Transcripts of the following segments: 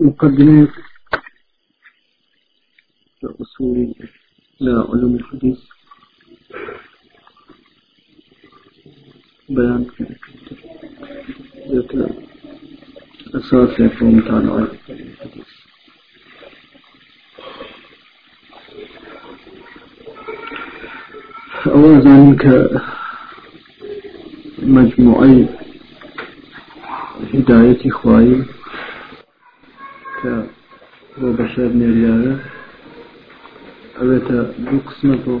مقدمة. أصول لعلوم الحديث. بيان. ذات أساس يكون تعالى. أولا كمجموعي هداية إخوائي. بۆ بەشەر نێریاە ئەوێتە دوو قسمەت و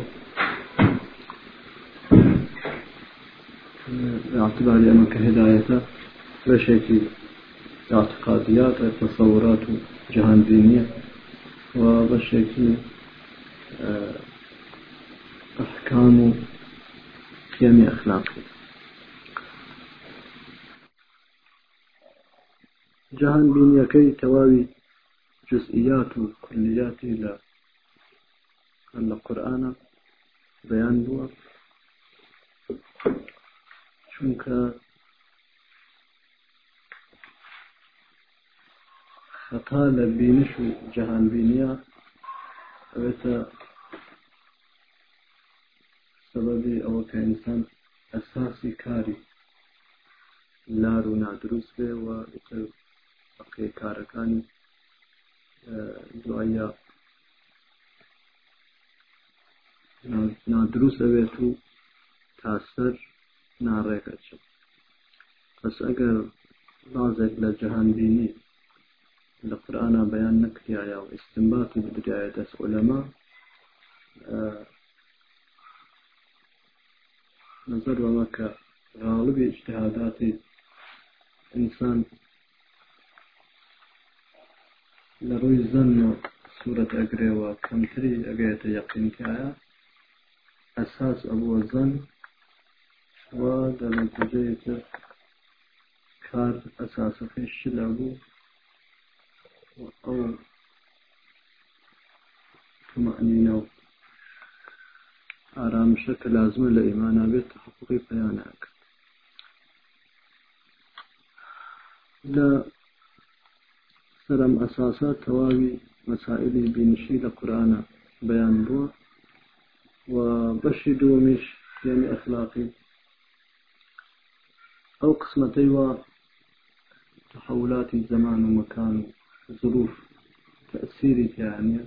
اعتباری ئەمە کە هدایەتە بەشێکی اعتقادیات تصورات و جهانبینیە و بەشێکی أحكام قيم أخلاقي جهان بینیەکەی تەواوی جزئيات وكليات إلى أن القرآن بيان چونك خطا لبينش جهان بينيا أبتا سببي أو كإنسان أساسي كاري لارو نادروس به و بقي كاركاني دوایە نادروست ئەوێت و تاسەر ناڕێکە چ پس ئەگەر بازێک لە جەهانبینی لە قورآە بەیان نەکریایە و ئستنباتی بدرایە دەست ئۆلەما نظر بەمە کە غاڵبی اجتهاداتی ئینسان لە ڕووی زەن و سوورەت ئەگرێەوە کەمتری ئەگەێتە یەقینتیایە ئەساس ئەبووە زەن و دەنەتیجەیەتە کار ئەساسەکەی شلە بوو ئەو تمەنینە و ئارامشە کە لازمە لە ئیمانە بێت تحققی پەیانەکە. لە سەرم ئەساسات تەواوی مەسائلی بینشی لە قورآە بەیان بووە و بەشی دووەمیش یعنی ئەخلاقی ئەو قسمەتەی وە تحولاتی زمان و مەکان و ظروف تأثیری تیانە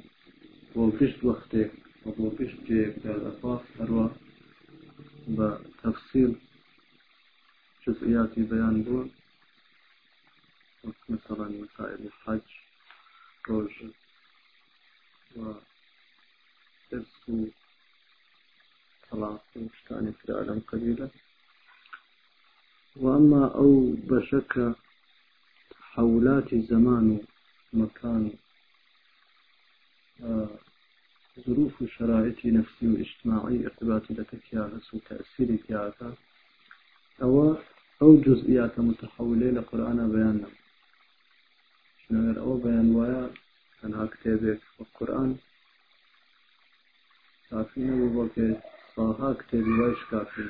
بۆ گشت وەختێک بۆ جێک دەرەفاف هەروە بە تەفسیل جزئیاتی مثلا مسائل الحج روجة وإرث طلاق وشتاني في العالم قليلة وأما أو بشك تحولات زمان ومكان آه، ظروف شرائط نفسي واجتماعي ارتباط لك يا وتأثيرك يا أو أو جزئيات متحولة لقرآن بياننا لەگەر ئەوە بەیان وایە تەنها کتێبێک قورآن کافی نەبوو بۆکێ ساڵها کتێبی وایش کافی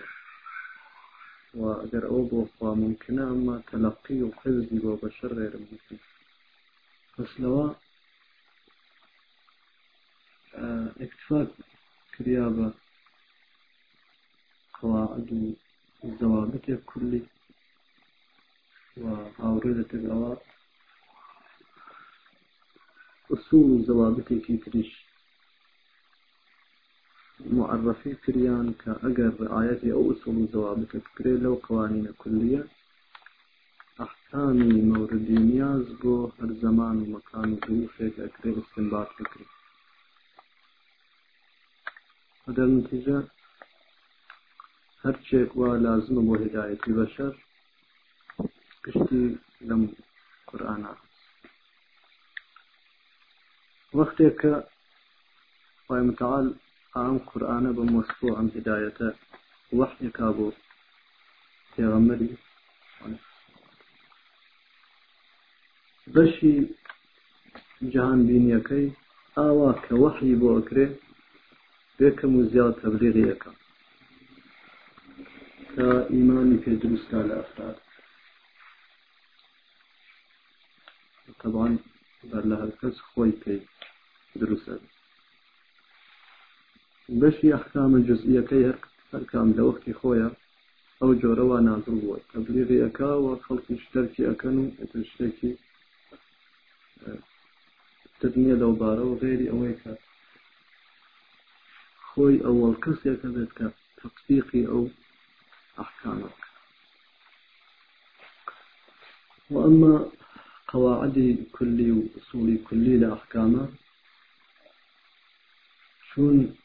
و ئەگەر ئەوە بۆ خوا ممکنە ئەمما تەلقی و حزبی بۆ بەشەر غێرە ممکن پس لەوە اكتفاق كريا بە قواعد و كلي وهاوردة الأواء أصول الضوابط في تريش معرفي كريان كأجر رعايتي أو أصول الضوابط كري لو قوانين كلية. أحكامي موردي نياز بو هر زمان ومكان وظروف أكري استنباط فكري هذا النتيجة. هر شيء لازم بو هداية البشر. كشتي لم قرآنات وقتك خوای متعال ئام قورآانە بە مۆسفۆ ئەم هدایەتە وەحیەکا بۆ پێغەمەری بەشی جهان بینیەکەی ئاوا کە وەحی بۆ ئەکرێ بێکەم و زیاد تەبلیغیەکە کە ئیمانی پێ دروستە لە ئەفراد طبعا بەر لە هەرکەس خۆی پێی دروستە بەشی ئەحکامە جزئیەکەی هەر هەرکام لە وەختی خۆیە ئەو جۆرەوە نازڵ بووە. تەبلیغی ئەکاوە خەڵکی شتەرکی ئەەکەن و شتێکی ترنیە لەو بارە و غێری ئەوەی کە خۆی ئەوەڵ کەسێکە بێت کە تەقسیقی ئەو ئەحکامەکە. وأما قواعد كلي وأصول كلي لأحكامه شون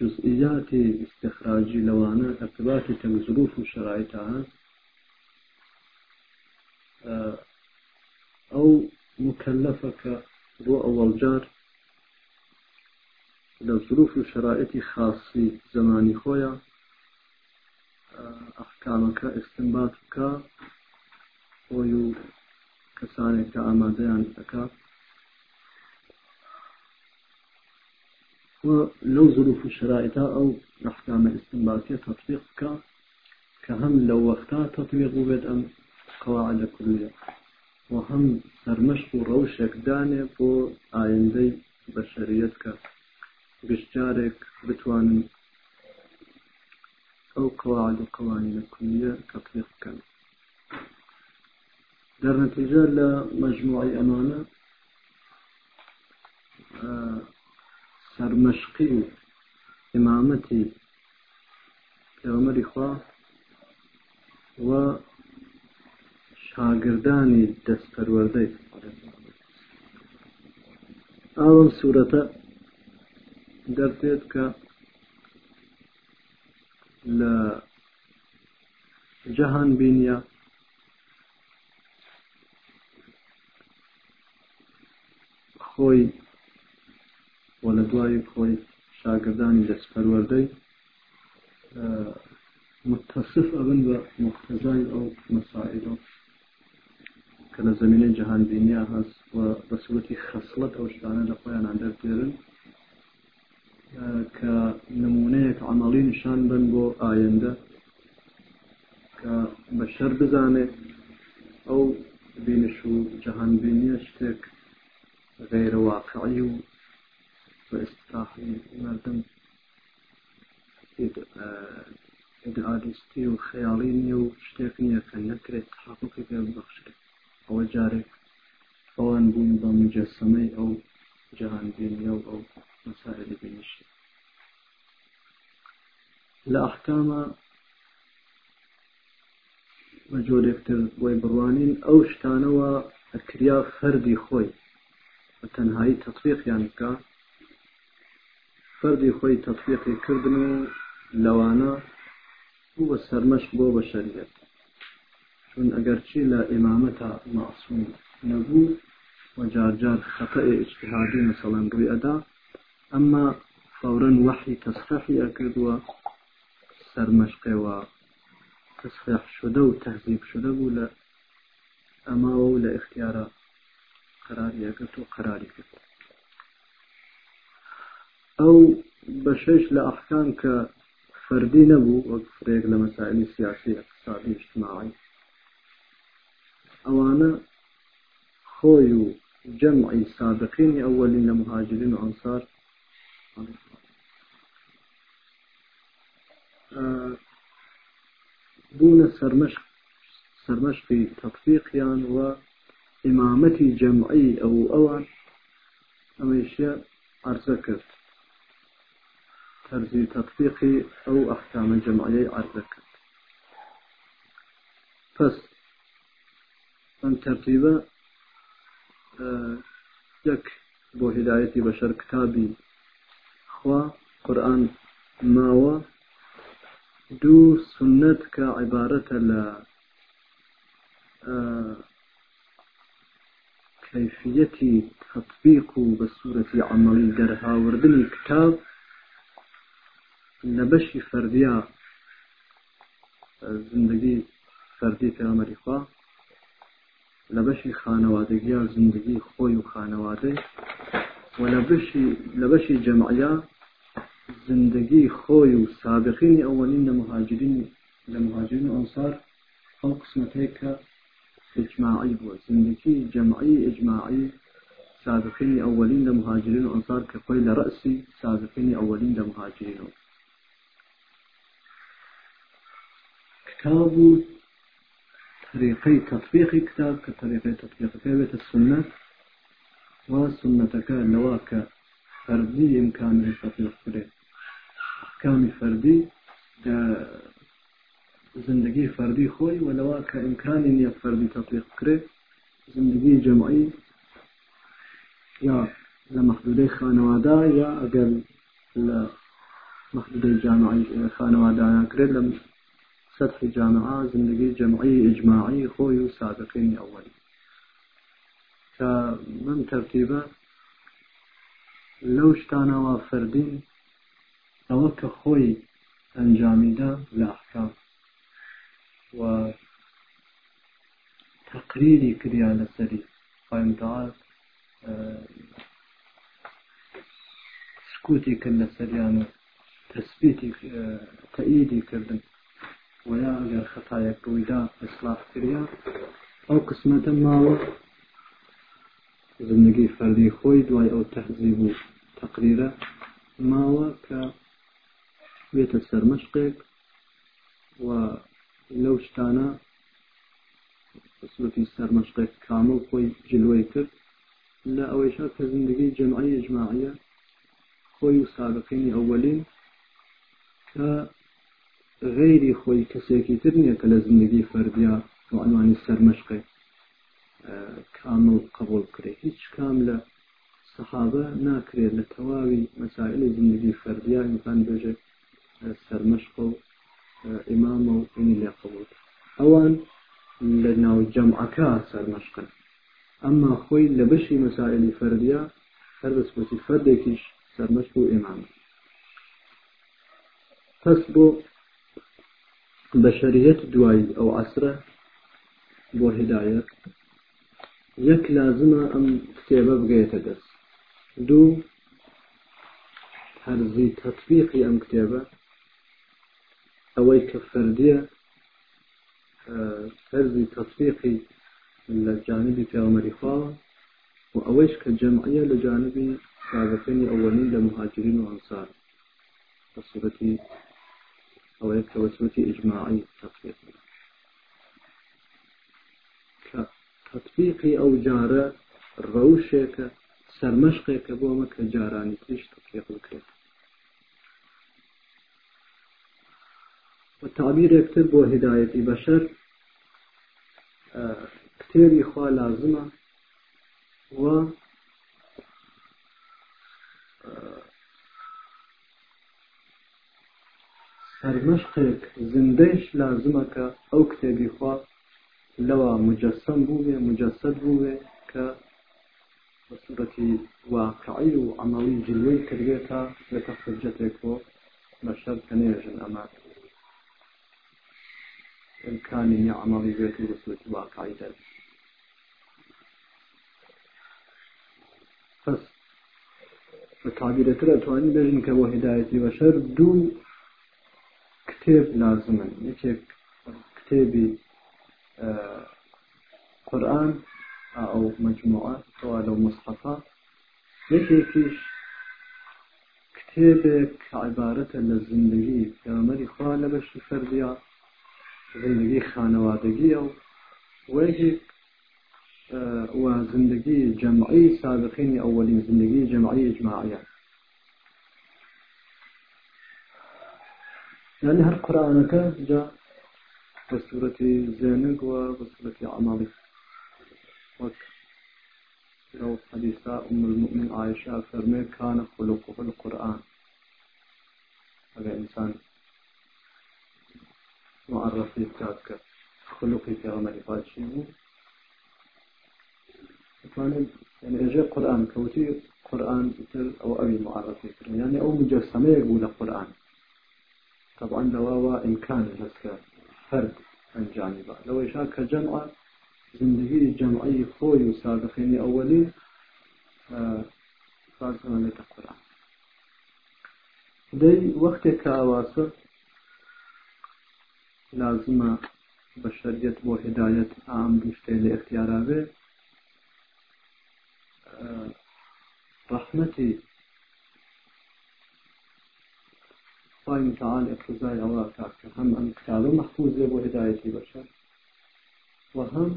جزئيات استخراج لوانا ارتباط ظروف وشرائطها أو مكلفك بو أول جار. لو ظروف وشرائط خاصي زماني خويا. أحكامك استنباطك. خۆی و کەسانێک کە ئامادەیان ئەکا لەو ظروف و شرایطا ئەو ئەحکامە ئستنباطیە تەطبیق بکە کە هەم لەو وەختا تەطبیق بێت ئەم قواعدە کوردیە و هەم سەرمەشق و ڕەوشێکدانێ بۆ ئایندەی بەشەریەت کە گشتارێک بتوانن ئەو قواعد و قوانینە کولیە تەطبیق بکەن. در نتیجه لمجموعی ئەمانە سەرمەشقی و ئمامەتی پێوەمەری خوا و شاگردانی دەستپەروەردەی ئاوم سوورەتە دەردێت کە لە جەهان بینە خۆی و لە دوای خۆی شاگردانی دەستپەروەردەی متصف ئەبن بە مختزای ئەو مەسائلۆ کە لە زمینەی جهان بینیا هەست و بە سوەتی خەسڵەت ئەو شتانە لە خۆیان دەردێرن کە نمونەیەک عملی نیشان بن بۆ ئایندە کە بەشەر بزانێت ئەو بینش و جهان بینیە شتێک غير واقعي و... واستطاعي مردم ئیدئالیستی و خەیاڵی نیە و شتێک نییە کە نەکرێت تحققی پێ ببخشێت ئەوە جارێک ئەوان بوون بە مجەسەمەی ئەو جهانبینە و ئەو مەساعدی بینیشی لە ئەحکامە بە جۆرێکتر وی بڕوانین ئەو شتانەوە ئەکریا فەردی خۆی. خوي بەتەنهایی تطبیقیان بکە فەردی خۆی تطبیقی کردن و لەوانە بوو بە سەرمەش بۆ بە شەریەت چون ئەگەرچی لە ئێمامەتە ماسووم نەبوو وجارجار خطأ اجتهادي مثلا روي أدا أما فورا وحي تصحيحي أكدوا سرمشقي و تصحيح شده وتهذيب شده ولا أما ولا اختيارات قراری ئەگرت و قراری کرد ئەو بەشش لە ئەحکام کە فەردی نەبوو وەک فرێک لە مەسائلی سیاسی اقتصادی اجتماعی. ئەوانە خۆی و جمعی سابقینی ئەوەلین لە مهاجرین و إمامتي جمعي أو أوان أميشيا أرزكت ترزي تطبيقي أو أحكام جمعي أرزكت بس من ترتيبة آه، يك بو هدايتي بشر كتابي خوا قرآن ماوى دو سنتك عبارة لا آه، كيفية تطبيق بصورة عملي درها وردني كتاب لبشي فرديا زندگی فردی پێمەری خوا. لە بەشی خانەوادەگییا زندگی خۆی و خانەوادەی و لە بەشی جەمعیا زندگی خۆی و سابقینی ئەوەنین لە مهاجرین لە مهاجرین و ئەنسار ئەو قسمەتەیە کە إجماعي بو زندگي جمعي إجماعي سابقين أولين لمهاجرين وأنصار كقول رأسي سابقين أولين لمهاجرين كتاب طريقي تطبيق كتاب كطريقي تطبيق كتابة السنة. وسنتك لواك فردي إمكان تطبيق كره أحكام فردي زندگی فردی خۆی وەلەوە کە ئیمکانی نییە فردی تطبیق کرێت زندگی جمعی یا لە مەحدودەی خانەوادا یا ئەگەر لە مەحدودەی جامعی خانەوادایانکرێت لە سطح جامعة زندگی جمعی إجماعي خوي وسابقين أولي كمن ترتيبه لو شتانا فردين أوك خوي أنجامي لأحكام و تقريري كريا لسري قائم تعال سكوتي كل سريان تثبيتي تأييدي كردن ويا أجر خطايا كويدا إصلاح كريا. أو قسمة ما زندگی فردی خۆی دوای ئەو تەحزیب و تقریرە ماوە کە بێتە سەرمەشقێک و لەو شتانە سوەتی سەرمەشقێک کامل خۆی جلوی کرد لە ئەوەیشا کە زندگی جمعی ئجماعە خۆی و سابقینی ئەوەلین کە غیری خۆی کەسێکی تر نییە کە لە زندگی فەردیا و ئەمانی سەرمەشقێ کامل قبول کرێ. هیچ کام لە سەحابە ناکرێت لە تەواوی مەسائل زندگی فەردیا ئینسان بێژێت سەرمەشق و ئیمامە و ئینی لێ قبول. ئەوان لە ناو جەمعەکە سەرمەشقن ئەمما خۆی لە بەشی مەسائلی فەردیا هەر بەسپەتی فەردێکیش سەرمەشق و ئێمام پس بۆ بەشریەت دوایی ئەو عسرە بۆ هدایەت یەک لازمە ئەم کتێبە بگەێتە دەست. دوو هەرزی تەطبیقی ئەم کتێبە ئەوەی کە فەردیە فەرزی تەطبیقی لە جانبی پێوەمەری خواوە و ئەوەیش کە جەمعە لە جانبی سابەکەنی ئەوەنین لە مهاجرین و ئەنسار بە صورەتی ئەوەیە کە بەسوەتی ئیجماعی تەطبیق کە تعبیرێکتر بۆ هدایەتی بەشەر کتێبی خوا لازمە و سەرمەشقێک زندەیش لازمەکە ئەو کتێبی خوا لەوە مجەسم بووێ مجەسەد بووێ کە بەسوورەتی واقعی و ئەمەڵی جلوی کردێتە لەکە خجەتێک بۆ بەشەر کەنێژن ئەماکە أمامك إمكاني يعمل بيت الوسوس واقعي ذلك بس. بتعبير ترى تواني بيجن كبو هدايتي بشر دو كتاب لازما يكيك كتابي آه قرآن أو مجموعة سواء لو مصحفة. يكيكيش كتابك عبارة للزندگي زندگی خانوادگی و ويجي وزندگی جمعی سابقین اولین زندگی جمعی اجماعی يعني هر قرآنك جاء بسورة زينق وبسورة عمالي وك لو حديثة أم المؤمن عائشة فرمي كان خلقه القرآن. هذا إنسان معرفي بتاعك خلقي في عمل فاشي كان يعني اجى قرآن كوتي قرآن أو أبي معرفي يعني أو مجسمة يقول القرآن طبعا لو إمكان لك فرد عن جانبه. لو يشاك جمع زندگی جمعی خوی و سابقینی اولی فارسنا لك القرآن دي وقت كاواسه لازمە بە شەریت بۆ هدایەت ئام دوشتێ لە اختیاراوێ ڕحمەتی خی متعاال اقتزای ئەوە کاکە هەم ئەم کتابە مەحفوزێ بۆ هدایەتی بەشەر. و هەم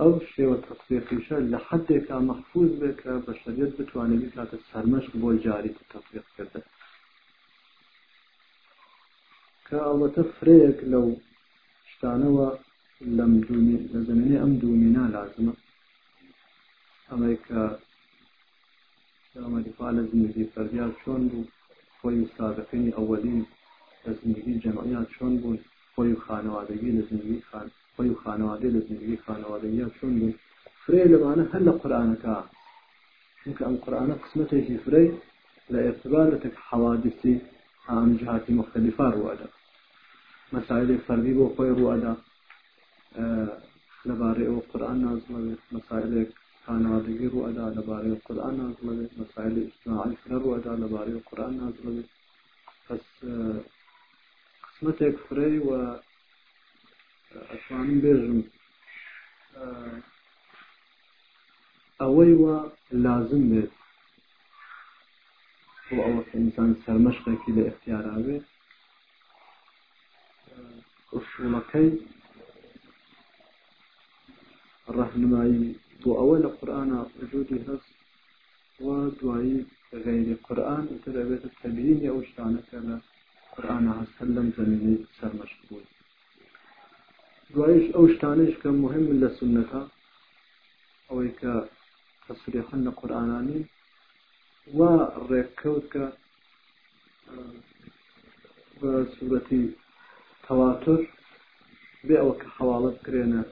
ئەو شێوە تەقیقیشە لە حدێکا مەحفوظ بێت کە بە شەریت بتوانێت کاتە سەرمەشق بۆ جاری تەقیق کردن. كأوة فريق لو اشتانوا لم دومي لزمني أم دومينا لازمة. أمريكا دفاع لزندگی فردیات چۆن بوو خۆی سابقینی ئەوەلین لە زندگی جەمعیات چۆن بوون خۆی خانەوادەگی لە زندگی خان خۆی خانەوادەی لە زندگی خانەوادەگیات چۆن بوون فرێ لەوانە هەر لە قورآانەکە چونکە ئەم قورآانە قسمەتێکی فرەی لە ئێرتبارەتێک حوادثی ئەم جهاتی مختلفە ڕوادا مسائل فردی بۆ خۆی ڕوادا لەبارەی ئەوە قورآان نازڵەوێ مسائلێک خانوادگی ڕوادا لەبارەی قورآان نازڵەوێ مسائل اجتماعی فرە ڕوادا لەبارەی قورآان نازڵەوێ پس قسمەتێک فرەی و ئەتوانم بێژم ئەوەی وە لازم بێت بۆ ئەوە ئینسان سەرمەشقێکی لە اختیاراوێت ئوسوڵەکەی ڕەهنمایی بۆ ئەوە لە قورآە وجودی هەست و دوایی غیری قورآن تر ئەبێتە تەبیینی ئەو شتانەکە لە قورآە هەست هەر لەم زمینی سەرمەشق بوون دوایش ئەو شتانش کە مهم لە سنەکە ئەوەی کە تەسریحن لە قورآانانی و ڕێککەوت کە بە سوورەتی تەواتر بێ ئەوە کە حواڵت کرێنە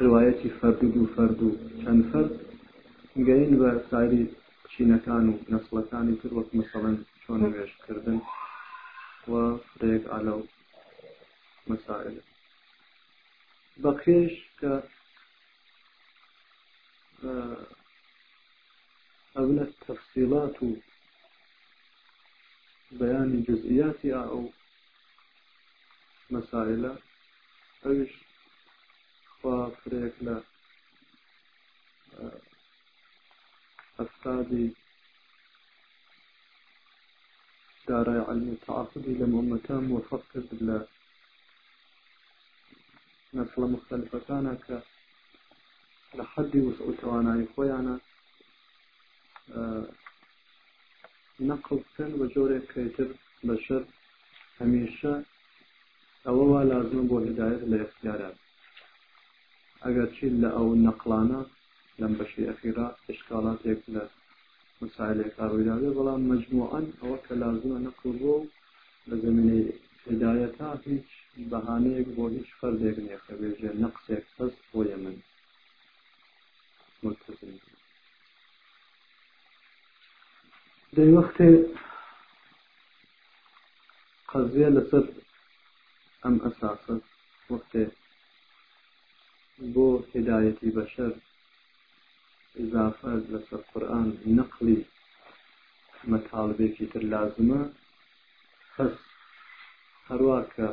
ڕواەتی فەردو و فەردو چەند فەرد. گەین بە ساری چینەکان و نەسڵەکانی تر وەک مەسەڵەن چۆن وێشکردن و فرێک ئالە و مەسائل بەقێش کە ئەونە تەفسیلات و بەیانی جزئیاتی ئەو مەسائلە ئەوش خوا فرێک لە ئەفرادی دارای علمی تعاقدی لە مۆمەکان موفق کرد لە نسڵە مختلفەکانە کە لە حەدی وسع و توانایی خۆیانە نەقل بکەن بە جۆرێک کەیتر بەشەر هەمیشە ئەوە وا لازمە بۆ هدایت لە اختیارات ئەگەر چی لە ئەو نەقلانە لەم بەشی ئەخیرا اشکالاتێک لە مسائلێک ڕوویداوێ بەڵام مجموعان ئەوە کە لازمە نەقل بۆ لە زمینەی هدایەتا هیچ بەهانەیەک بۆ هیچ فەردێک نیێخە بێژێ نەقسێک هەست بۆیە من ملتزم دەی وەختێ قەزیە لەسەر ئەم ئەساسە وەختێ بۆ هدایەتی بەشەر إضافة لەسەر قورآن نەقلی مەتاڵبێکی تر لازمە هەس هەروواکە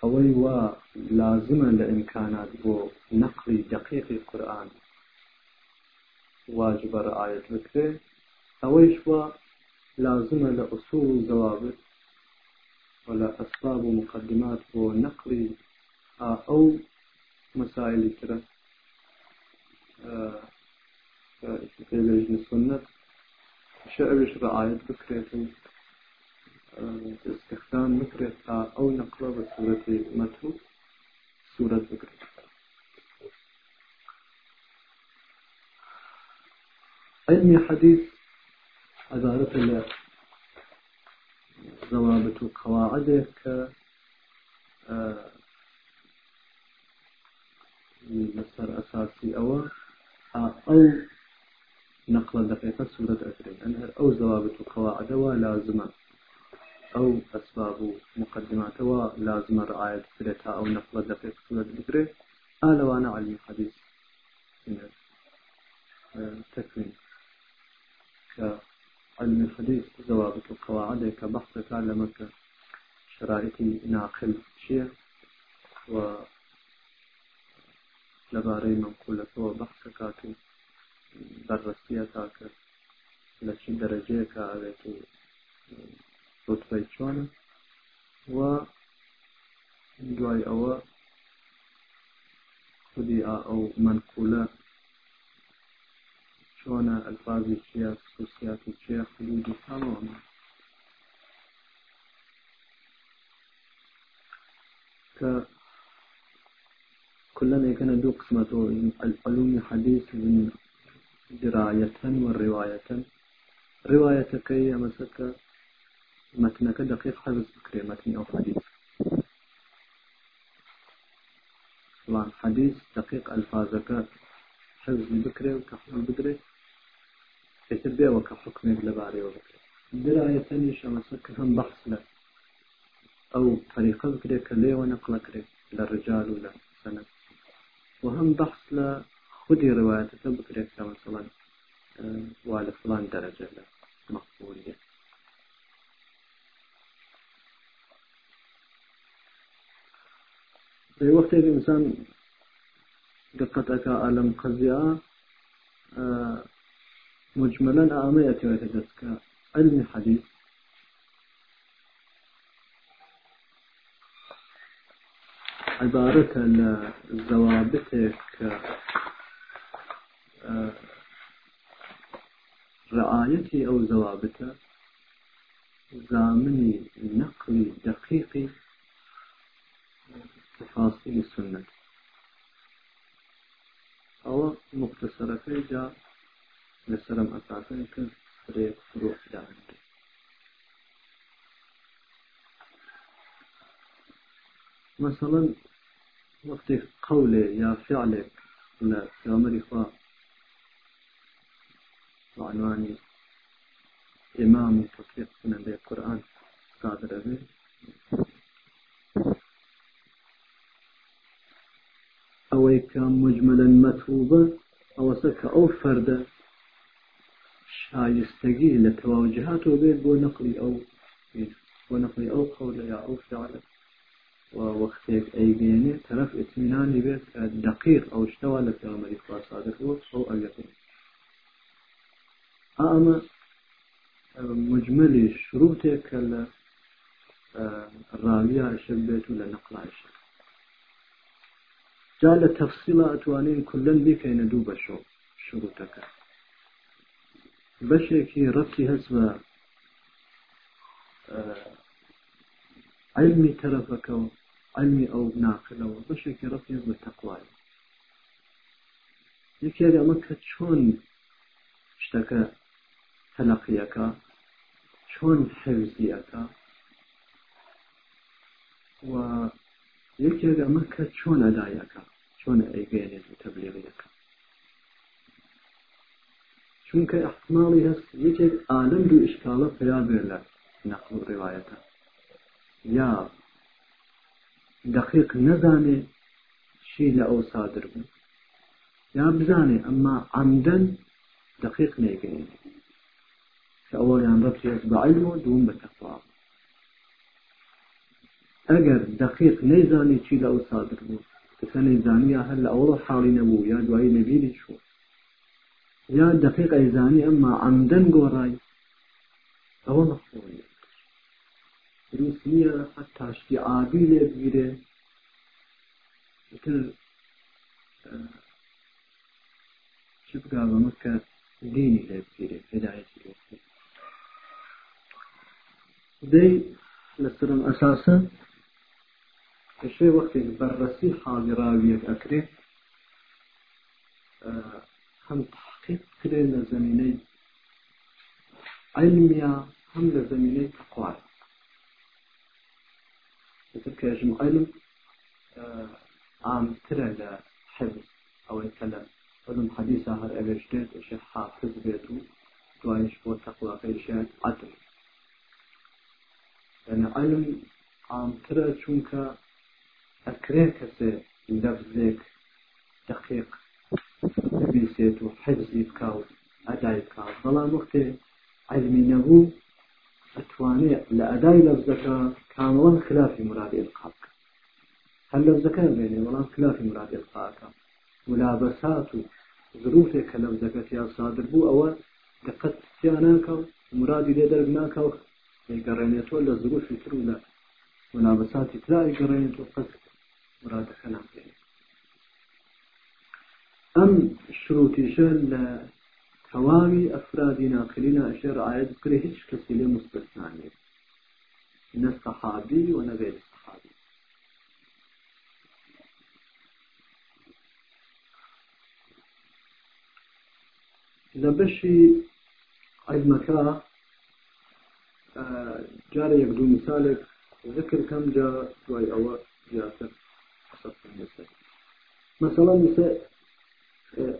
ئەوەی وا لازمە لە ئیمکانات بۆ نەقلی دقیقی قورآن واجبە ڕعاەت بکرێ ئەوەیش وا لازمە لە ئوسول و زەوابت ولا أسباب ومقدمات ونقل أو مسائل ترى في لجنة السنة. شعبش رعاية بكرة استخدام بكرة أو نقلة بسورة متو سورة بكرة. علمي حديث عبارة الله ضوابط وقواعد لسر أساسي أو أو نقل دقيقة سورة أكرم أنها أو ضوابط وقواعد ولازمة أو أسباب مقدمات ولازمة رعاية فكرتها أو نقل دقيقة سورة آل وأنا علم حديث. تكوين. علم الحديث ضوابط القواعد كبحث تعلمك شرائطي ناقل شيء و لەبارەی منقولەتەوە بەحسە کات و بەرڕستیە تاکە لە چی دەرەجەیەکە ئاوێت و ڕوتبەی چۆنە و دوای ئەوە خودی ئەو منقولە چۆنە ئەلفاظی چیە خصوصیاتی چیە حدودی تامەوە کە كلنا كان دو قسمة العلوم حديث من دراية والرواية رواية كي مسك متنك دقيق حفظ بكري متن أو حديث. طبعا حديث دقيق ألفاظك حفظ بكري وكحفظ بكري يتبع وكحكم لباري وبكري دراية نيش مسك هم بحث له أو طريقة بكري كلي ونقل كري للرجال ولا سند وهم بحث لخدي روايته بكريك مثلا آه، وعلى فلان درجة مقبولية في وقت الإنسان دقتك ألم قضية آه، مجملا أمية ويتجسك علم حديث. عبارة لضوابطك آه، رعايتي أو ضوابطه زامني نقل دقيق تفاصيل السنة أو مختصرة في لسلم أساسا كفريق فروع دعوة مثلا وقت قولي يا فعلك لا في عمر وعنواني إمام تطبيق سنة بالقرآن قادر أبي أو كان مجملا متوبة أو سك أو فرد شايستقي لتواجهاته بيت بو نقلي أو بو نقلي أو قول يا أو فعلك ووقتك أيجيني طرف اطمینانی بێت دقیق ئەو شتەوە لە پێمەری خوا صادق بوو ئەو ئەمە مجملی شروطێک کە لە ڕاویە شەک بێت و لە نەقلایش جا لە تەفسیڵە ئەتوانین کلن بیکەینە دوو بەشۆ شروطەکە. بەشێکی ڕەتی هەست بە علمی تەرەفەکەەوە علمی ئەو ناقلەوە. بەشێکی ڕەتی بە تەقوای. یەکێک ئەمە کە چۆن شتەکە تەلەقیەکە چۆن حەوزیەکە و یەکێک ئەمە کە چۆن ئەدایەکە چۆن ئەیگەێنێت و تەبلیغیەکە. چونکە احتماڵی هەست یەکێک ئالم دوو ئشکالە پیا بێ لە نەقل و ڕێوایەتە یا دقیق نەزانێ چی لە ئەو سادر بوو یا بزانێ ئەمما عمدەن دقیق نێگەین کە ئەوەیان ڕەتی بە علم و دوم بە تەقوا ئەگەر دقیق نەیزانی چی لە ئەو سادر بوو کەسە نەیزانیا هەر لە ئەوڵە حاڵی نەبوو یا دوایی نەبیری چوو یا دقیق ئەیزانی ئەمما عمدەن گۆڕای ئەوە مەخۆیە دروست نییە حتاشتی ئابی لێ بگیرێ تر چ بگا بەمە کە دینی لێ بگیرێ هدایەتی لێ دەی ئەساسە بەرڕەسی حاضراویەک ئەکرێ هەم تحقیق کرێ لە زمینەی علمیا هەم لە زمینەی تقوای كاجم علم عام ترى لا حفظ أو الكلام علم حديث هر أبيشتت الشيخ حافظ بيتو دوايش بو تقوى غير شيء عدل. علم عام ترى چونك أكريك سي لفظك دقيق بيسيت وحفظي بكاو أداي بكاو بلا وقت علمي نبو أتواني لأداء لفظك كاملا خلاف مراد إلقاك هل لفظك بيني ولا خلاف مراد إلقاك ملابسات ظروفك لفظك يا صادر بو أو دقت تياناك مرادي لي دربناك يقرينيتو ولا ظروف ترو لا. ملابسات تلا يقرينيتو أم شروطي شل تواوي أفراد ناقلين رعاية بكرة هيش كسيلة مستثنانية من الصحابي ونغير الصحابي لبشي عيد مكا جاري يقدو مثالك ذكر كم جاء شوي أو جاء مثلا مثلا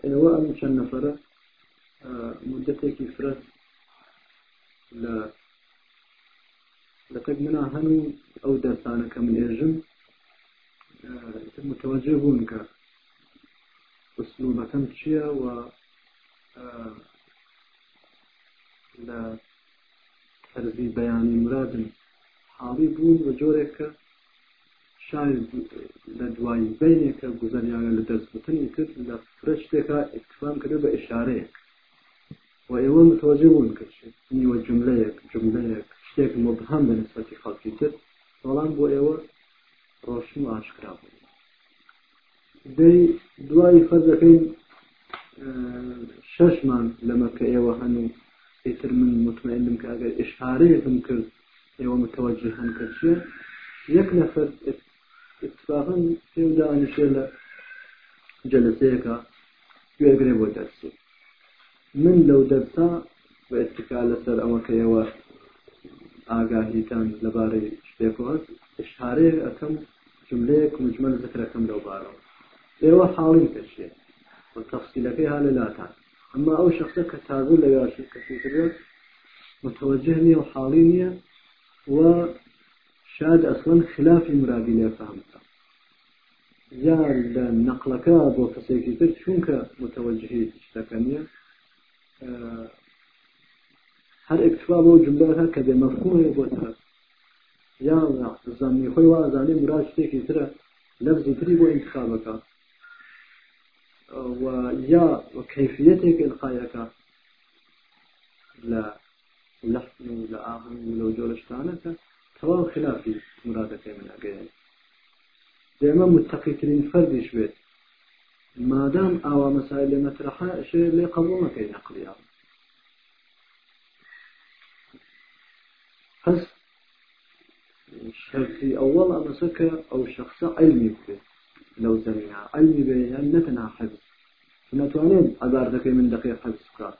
ئێوە ئەم چەند نەفرە مدتێکی فرەت لە لە تەک منا هەنوو ئەو دەرسانە کە من ێژم متوجه بوون کە ئوسلوبەکەم چییە و لە تەرزی بەیانی مرادن حاڵی بوون بە جۆرێک کە شاید لە دوای بینێکە گوزەریانە لە دەستبتنی کرد لە فرە شتێکە اکتفام کرد بە ئشارەیەک و ئێوە متوجه بوون کرد نیوە جملەیەک جملەیەک شتێک مبهام بە نسبەتی خەڵکی تر. بەڵام بۆ ئێوە ڕۆشن و ئاشکرا بوو دەی دوای فەرزەکەین شەشمان لەمەکە ئێوە هەنوو. ئیتر من مطمئنم کە ئەگەر ئشارەیەکم کرد ئێوە متوجه هەم کرد یەک نەفەر اتفاقا پێدا ئەنیشێ لە جەلسەیەەکە گوێگرێ بۆ دەرسی من لەو دەرسا بە اتکا لەسەر ئەوەکەیەوە ئاگاهیتان لەبارەی شتێکەوە شارەیە ئەەکەم جملەیەک مجمل ذکرەکەم لەو بارەوە ئێوە حاڵی کەشێ تەفسیلەکەی هالە لاتان ئەمما ئەو شخصە کە تازوو لە یاشی کەسی کرێت متوجه نییە و حاڵی نییە و لێ فهمتا. یا لە نەقلەکە بۆ کەسێکی تر چونکە متوجهی شتەکە نیە هەر اکتفا بۆ جملەکە کە بێ مەفهومێ بۆ طرف یا زانانی خۆی وازانێ مراد شتێکی ترە لەفزی تری بۆ انتخابەکە. و یا کەفیەتێک القایەکە لە لەحن و لە ئاهنگ و تەواو خلافی مرادەکەی من ئەگەیان دێمە متتەقیترین فەردیش بێت مادام ئاوا مەسای لێ مەترەحە شێ لێ قبولەکەی نەقلیا پس شرطی ئەوەڵ ئەمەسەکە ئەو شخصە علمی بێت لەو زەمینە علمی بێ یان نەتەنا حەبس نەتوانێت ئەباردەکەی من دەقی حەبس بکات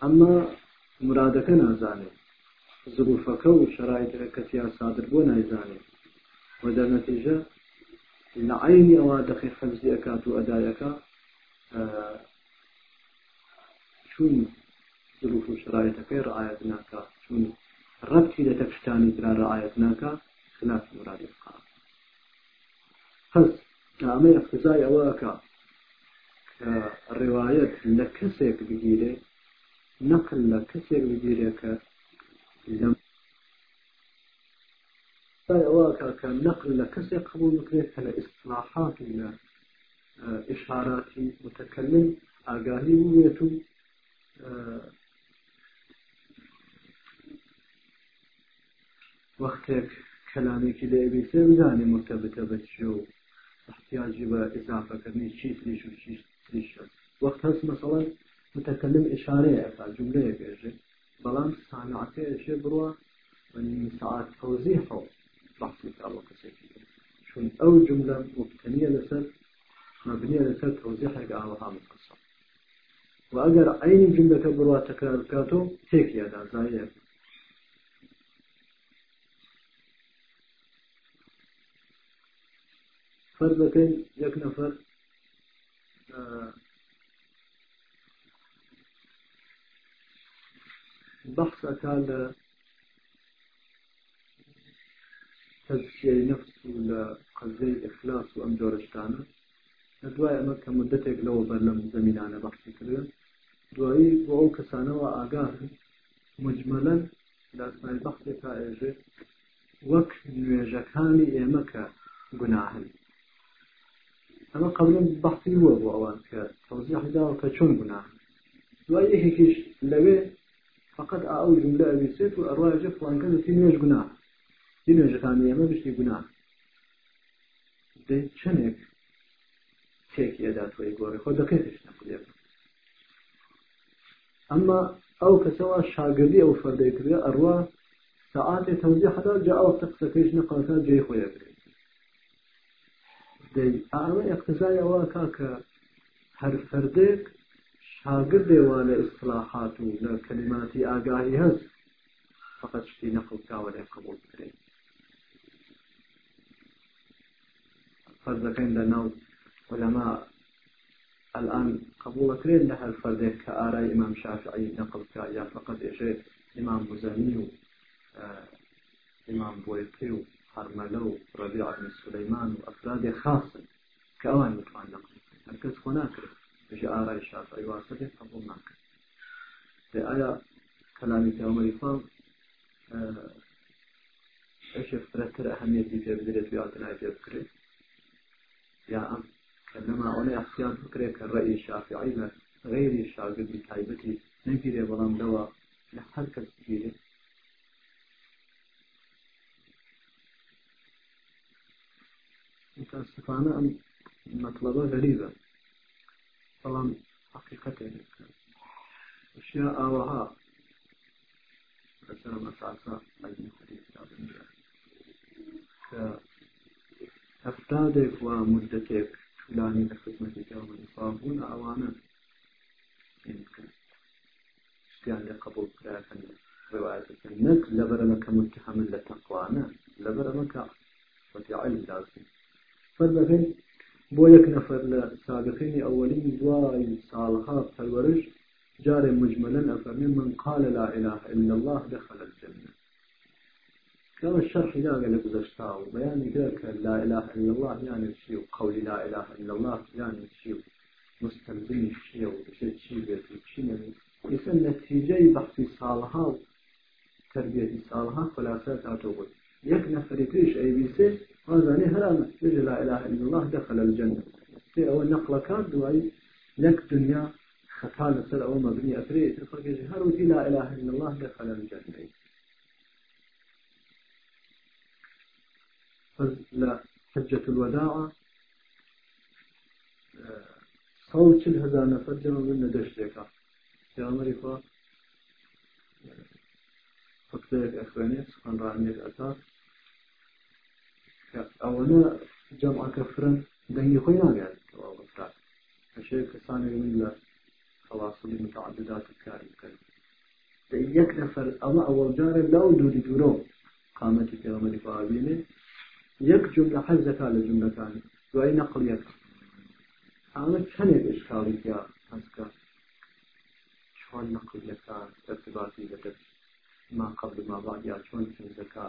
ئەمما مرادەکە نازانێت ظروفەکە و شرایطەکە کەسیان سادر بۆ نایزانێت. و دەرنەتیجە لە عینی ئەوە دەخی حەبزی ئەکات و ئەدایەکە چون ظروف و شرایطەکەی ڕعایەت ناکە چون ڕەتی لە تەکشتانی ترا ڕعایەت ناکە خلاف مرادی بقا پس ئەمە اقتزای ئەوەکە کە ڕێوایەت لە کەسێک بگیرێ نەقل لە کەسێک بگیرێ کە واقع كان نقل لكسي قبول مكريت على إصلاحات من إشارات متكلم آقاهي ويتو وەختێک کەلامێکی دەبێتە بزانێ مرتبتە بە چۆ احتیاجی بە ئزافەکردنی چیتریش و چیش وەخت هەست مەسەڵەن متەکەلم ئشارەیە تا جملەیە بێژێت بەڵام سانعەکەشێ بڕوە ساعت تەوزیح بحثی ئەوە کەسێکی چون ئەو جملە مبتنیە لەسەر مبنیە لەسەر تەوزیحێک ئاوەها مقصر وأجر عين جملة بروا تكرار كاتو تيك يا دا زايا فرد يك نفر آه بحثك على تزكية نفس ولا قضية إخلاص وأم جورشتانا دوای ئەمە کە مدتێک لەوە بەر لەم زمینانە بەخشی کردن دوایی بۆ ئەو کەسانەوە ئاگاه مجمەلەن داسمای بەختێکا ئێژێ وەک نوێژەکانی ئێمە کە گوناهن ئەمە قبلم بەختی وە بۆ ئەوان کە تەوزیحداوە کە چۆن فقط ئەو جملە ئەویسێت و ئەڕواژە فلانکە تی نوێژ گوناه تی نوێژەکانی ئێمە بشتی گوناه دەی چنێک تێکی ئەدا تۆی گۆڕی خۆ دەکەیتش نەقلێ ئەمما ئەو کەسەوە شاگردی ئەو فەردەی کردێ ئەڕوا ساعاتێ تەوزی حدا جا ئەو قسەکەیش نەقڵەکە جێ خۆیە بێت ئەمە اقتزای ئەوە کا کە هەر فەردێک شاگردێوە لە ئیسلاحات و لە کلماتی ئاگاهی فقط شتی نەقل کاوە لێ قبول بکرێت فەرزەکەین لە ناو علماء الآن قبول كرين لها الفرد كآراء إمام شافعي نقل كايا فقط إيشي إمام مزني آه إمام بويقي حرملو ربيع بن سليمان وأفراد خاصة كأوان متوان نقل هركز هناك بجي آراء الشافعي واسطة قبول ناكر في آية كلامي في عمر إفام آه إيش فرتر أهمية في بدريت في عدنا يذكره يا أم كلما أنا اختيار فكرة كالرأي الشافعي غير الشاغل بتايبتي نجري بلام دوا لحل كثيرة متاسفانة أم مطلبة غريبة طبعا حقيقة أشياء آوها. مثلا مساسة علم حديث كأفتادك ومدتك فلانی لە خزمەتی پێوەمەفاابوون ئەوانە شتیان لێ قبول کراکەن ڕواەتەکەن نەک لەبەرەمەکە متحمل لە تەقوانە لەبەرەمەکە وتیعلم لازم. فەربەکەی بۆ یەک نەفەر لە سابقینی ئەوەلین دوای ساڵها پەروەرش جارێ مجملا ئەفەرمێ من قال لا إله إلا الله دخل الجنة. كما الشرح لا قال گذشتا و بيان ذلك لا إله إلا الله يعني شيء وقول لا إله إلا الله يعني شيء مستلزم شيء وشيء شيء شيء يسأل نتيجة بحث صالحا تربية صالحا خلاصات أتوبل يك نفر تريش أي بيسي هذا نه هلا لا إله إلا الله دخل الجنة. في أول نقلة كان دواي لك دنيا خطا لسر أو مبني أفريد الفرق هل لا إله إلا الله دخل الجنة. لا حجة الوداع. صوت چل هزار نفر جمع من ندشتێکە پیامەری خوا فکرێک ئەخوێنێت سخەنڕانێک ئەتا ئەوەنە جەمعکە فرن دەنگی خۆی ناگات بەفرات هەشەیە کەسانێک من لە خلاصلی متعددات کاری بکەن یەک نەفەر ئەمە ئەوەڵ جارە لاو دووری دوورۆ قامەتی پێغەمەری خوا یەک جملە حەزەکە لە جملەکانی دوای نەقلیەک ئەمە چەندێک ئشکاڵی یا هەستکە چۆن نەقلیەکان ارتباطی لەگەر ما قبل ما بعد یا چۆن حەزەکە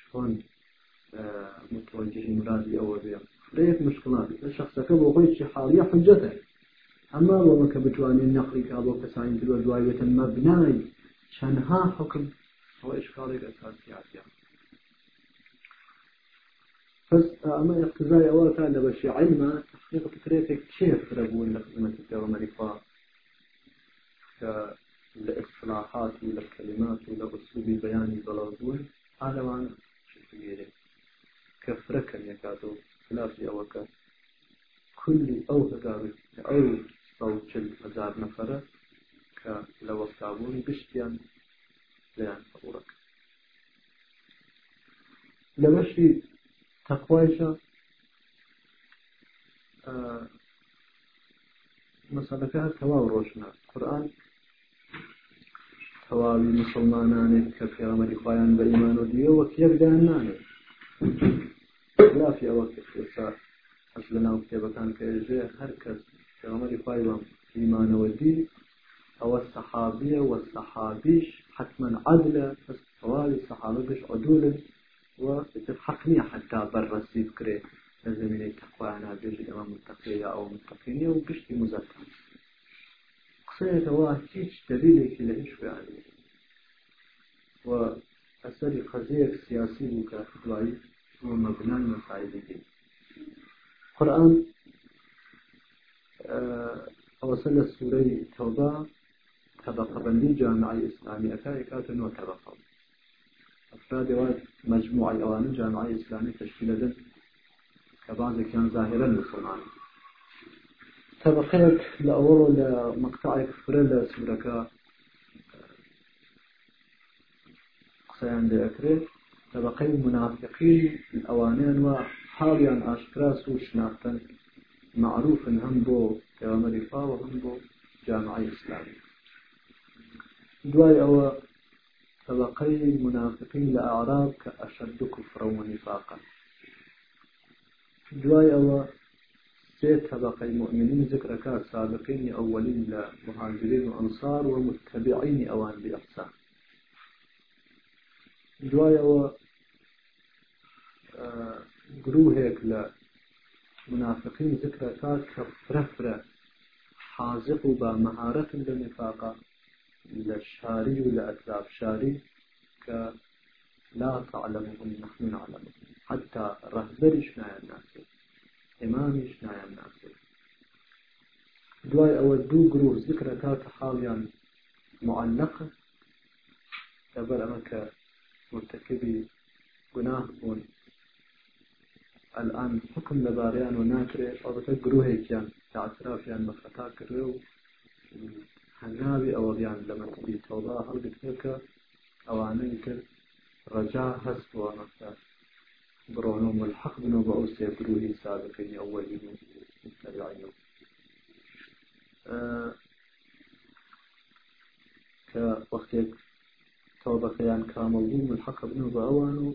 چۆن متوجهی متوجه مرادي أو بيه ليك مشكلات لشخصك بوغيش حالية حجته أما ومك بجواني النقل كابو كساين كدو دواية مبناي شنها حكم هو إشكالك أساسي عزيزي بس أما اقتزاي أول كان بشي علما تحقيق فكرتك كيف ربون لخدمة الدوام الإخوة لإصلاحات ولكلمات ولأسلوب بياني بلغبون هذا معنى شكرا كفرك يكادو خلافي أوك كل أو هزار أو صوت هزار نفرة كلو الصابون بشتيان بيان صورك لمشي تەخوایشە مەسەلەکە تەواو ڕۆشنە. قورآن تەواوی مسلمانانێک کە پێغەمەری خۆیان بە ئیمان و دیە وەک یەکدان نانێت. لافی ئەوە ئێستا ئەس لە ناو کتێبەکان کەژێ هەر کەس پێغەمەری خۆی بەم ئیمانەوە دی ئەوە سەحابیە وە سەحابیش حتمما عدلە بەس تەواوی سەحابەش عدولن وحقني حتى برسي بكري لزميني تقوى أنا بيجي أمام متقية أو متقينية وقشتي مزكى قصية هو هيش دليلك لإيش يعني وأثر قضية سياسي وكافدوائي ومبنى دي قرآن أوصل السورة توبة طبقة بندي جامعة إسلامية كائكات وطبقة. أفراد مجموعة أوان جامعة إسلامية تشكيل كبعض كان ظاهرا مسلمان طبقيك لأول لمقطعك فرد سورة قصيان لأكري طبقي المنافقين الأوانين وحاليا أشكراس وشناختن معروف هم بو كامل وهم بو جامعة إسلامية دواي أو طبقي المنافقين لأعراب كأشد كفرا ونفاقا دواي أو سيت طبقي المؤمنين ذكرك سابقين أولين لمهاجرين وأنصار ومتبعين أوان بإحسان دواي أو گروهێک لە منافقین ذکرەکە کە فرەفرە حازق و بە مەهارەتن لە نفاقا لە شاری و لە ئەتراف شاری کە لا تعلمهم نحن نعلمهم حتى رهبرش نایان ناسێت ئێمامیش نایان ناسێت دوای ئەوە دوو گرۆه ذکرەکە کە حاڵیان معلقە لەبەر ئەمە کە مرتكبي گناه بوون. الآن حكم لباريان وناكري أو بتقروه كان تعترافيان بخطا كريو هنگاوی ئەوەیان لەمە تەوبا هەڵگرتێکە ئەوانەی کرد ڕجا هەست وانەستا بڕۆن و ملحق بنەوە بە ئەو سێ گروهی سابقینی ئەوەلی متبعین کە وەختێک تەوبەکەیان کامەڵ بوو ملحق بنەوە بە ئەوان و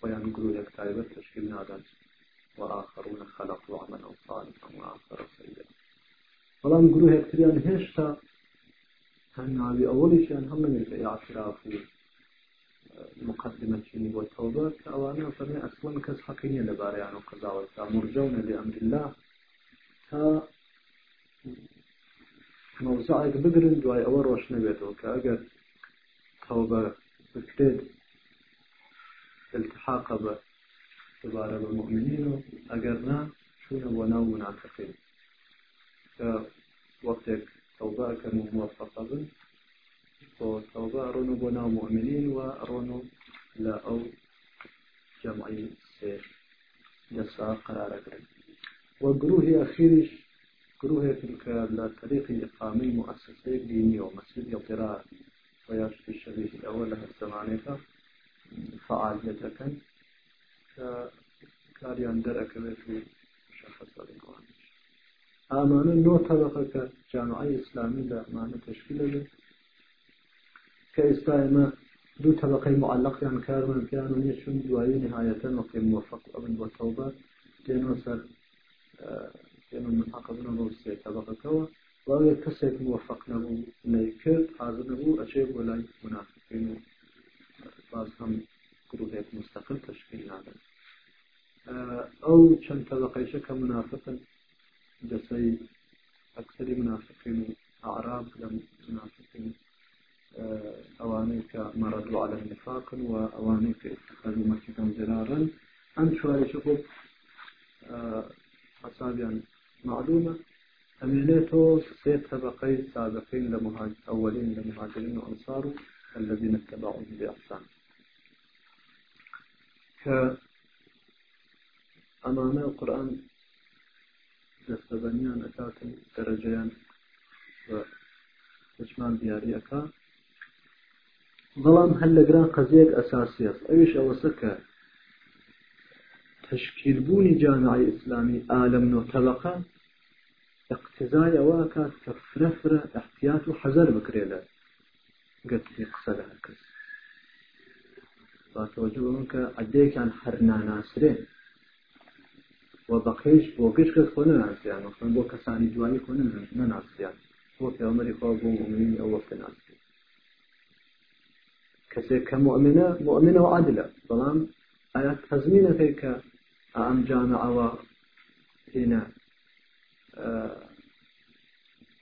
خۆیان گروهێک تایبەت تشکیل نادان وآخرون خلقوا عملا صالحا وآخر سيئا بەڵام گروهێکتریان هێشتا هەناوی ئەوەڵیشیان هەم نمێت اعتراف و مقدمة چینی بۆ تەوبە کە ئەوانە فەرمی ئەسڵەن کەس حەقی نییە لەبارەیان و قەزاوە تا مرجەونە لأمر الله تا موزعێک بگرن دوای ئەوە ڕۆش نەبێتەوە کە ئەگەر تەوبە بکرێت التحاق بە دوبارە بە مؤمنین و ئەگەر نا چونە بۆ ناو منافقین وەختێک تەوبا کەم و موفقە بن بۆ تەوبا ڕۆن بۆ ناو مؤمنین و ڕۆن لە ئەو جەمعی سێ دەسا قرارەکرن وگروهی أخيرش گروهێک کە و الأول لها الزمانيكا كان كاريان درأك بيتو شخص الإخوان ئامانە نۆ تەبقەکە جامعی ئیسلامی لە ئەمانە تشکیل لێ کە ئێستا ئێمە دوو طبقەی معلقیان کارمان پیان و نیە چون دوایی نهایەتەن وەقی موفق ئەبن بۆ تەوبە دێنەوە سەر دێنە منحقبنە بۆ سێ طبقەکەەوە واوێ کەسێک موفق نەبوو نەیکرد حاضر نەبوو ئەچێ بۆ لای منافقین و باز هەم گروهێک مستقل تشکیل نادن ئەو چەند طبقەیشە کە منافقن دسي أكثر منافقين أعراب لم منافقين أوانيك مرضوا على النفاق وأوانيك اتخذوا مسجدا زرارا أن شوية شغل أصابعا معلومة. أمينيتو سيد طبقي سابقين لمهاج أولين لمهاجرين وأنصار الذين اتبعوهم بإحسان كأمانة القرآن دەستەبەنیان ئەکاتن دەرەجەیان دەچمان دیاری ئەکا بەڵام هەل لەگران قەزیەک ئەساسیە ئەوش ئەوەسە کە تشکیلبوونی جامعی ئیسلامی ئالم نۆ تەبقە اقتزای ئەوە کات کە فرەفرە احتیات و حەزەر بکرێ لە باتوجه بمن كعديك عن حرنا ناسرين وبقيش بوكش كت خونه ناسرين مثلا بو كساني جواني خونه ناسرين هو في عمري خواه بو مؤمنين أول كناسرين کەسێک کە مؤمنە مؤمنەوە عادلە. بەڵام ئایا تەزمینەکەی کە ئەم جانە ئەوە هێنە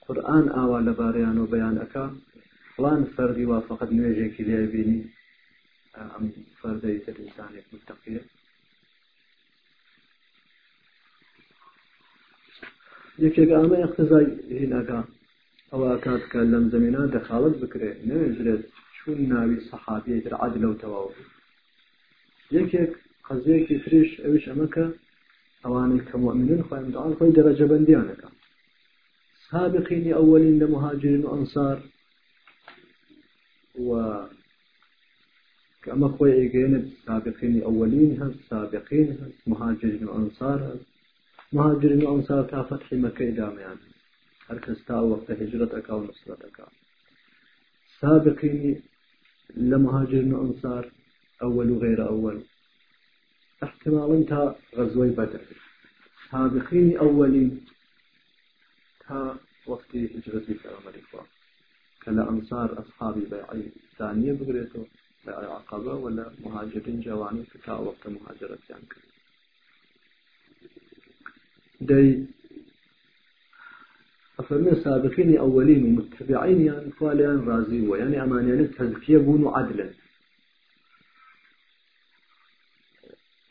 قورآن ئاوا لەبارەیان و بەیانەکە فلان فەردی وا فقط نوێژێکی لێبینی. بینی ئەم فەردەی تر ئینسانێک متەقیە یەکێک ئامە اقتزای هینەکە ئەوە کاتکە لەم زمینە دەخاڵت بکرێت نەوێژرێت چون ناوی سەحابیە تر عاد لەو تەواو یەکێک قەزەیەکی تریش ئەوش ئەمەکە ئەوانەی کە مؤمنین خۆیان دعال خۆی دەرەجە بەندیانەکە سابقینی ئەولین و كما خوي إيجينت سابقين أولين هز سابقين هز مهاجرين وأنصار هز مهاجرين وأنصار تا فتح مكة دام يعني هركز تا وقت هجرتك أو نصرتك سابقين لمهاجرين وأنصار أول وغير أول. احتمال انت غزوي بدر. سابقين أولين تا وقت هجرتك أمريكا كلا أنصار أصحابي بيعي ثانية بقريته بيعي عقبة ولا مهاجرين جواني في وقت مهاجرة يعني. دي أفرمي سابقين أولين ومتبعين يعني فاليان رازي ويعني أمانيان التزكية بونوا عدلا.